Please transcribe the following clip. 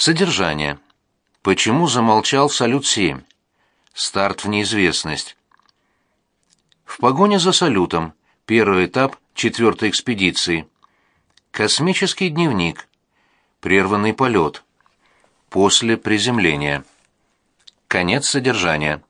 Содержание. Почему замолчал Салют-7? Старт в неизвестность. В погоне за Салютом. Первый этап четвертой экспедиции. Космический дневник. Прерванный полет. После приземления. Конец содержания.